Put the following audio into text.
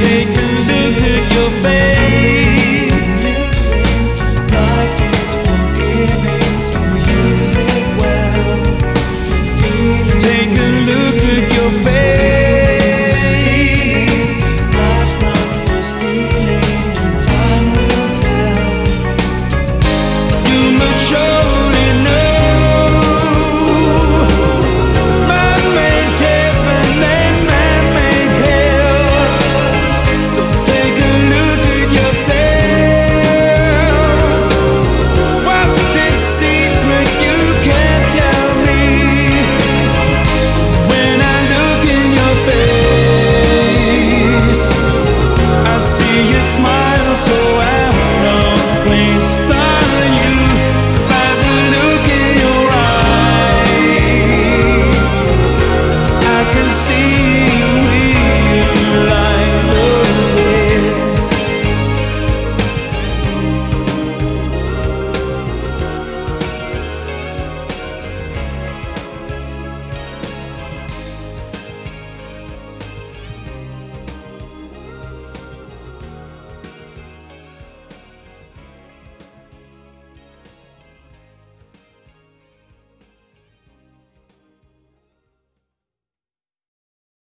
Take